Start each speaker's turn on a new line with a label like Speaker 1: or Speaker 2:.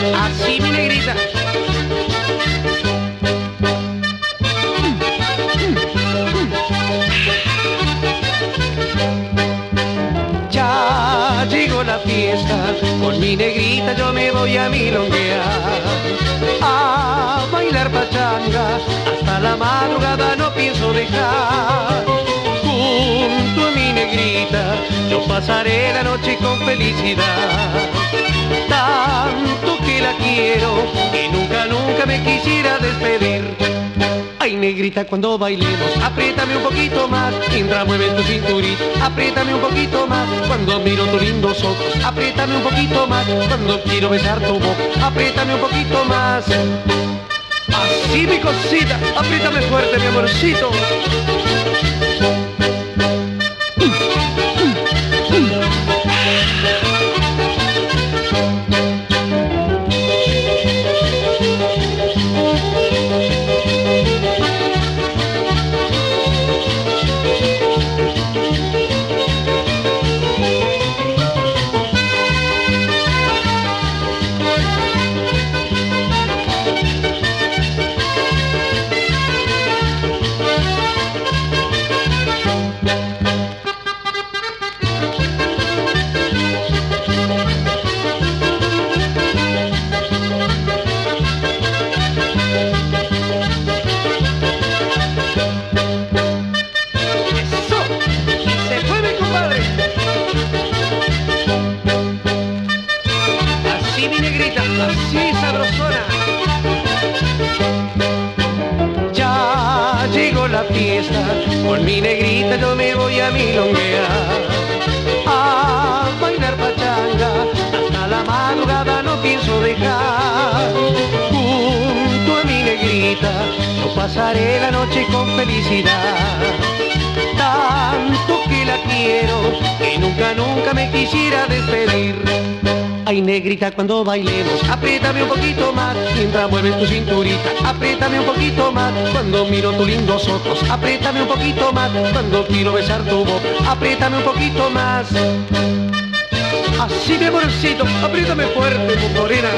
Speaker 1: Así, mi negrita. Ya llegó la fiesta, con mi negrita yo me voy a milonguear. A bailar pachanga, hasta la madrugada no pienso dejar. Junto a mi negrita, yo pasaré la noche con felicidad. Despedir. Ay, negrita, cuando bailemos, apriétame un poquito más, mientras mueve tu cinturita, apriétame un poquito más, cuando miro tus lindos ojos, apriétame un poquito más, cuando quiero besar tu boca, apriétame un poquito más. Así mi cosita, apriétame fuerte, mi amorcito. Así sabrosona. Ya llegó la fiesta, con mi negrita yo me voy a milonguear. A bailar pachanga, hasta la madrugada no pienso dejar. Junto a mi negrita, yo pasaré la noche con felicidad tanto que la quiero que nunca, nunca me quisiera despedir. Ay, negrita, cuando bailemos, apriétame un poquito más, mientras mueves tu cinturita, apriétame un poquito más, cuando miro tus lindos ojos, apriétame un poquito más, cuando quiero besar tu boca, apriétame un poquito más. Así mi amorcito, apriétame fuerte, morena.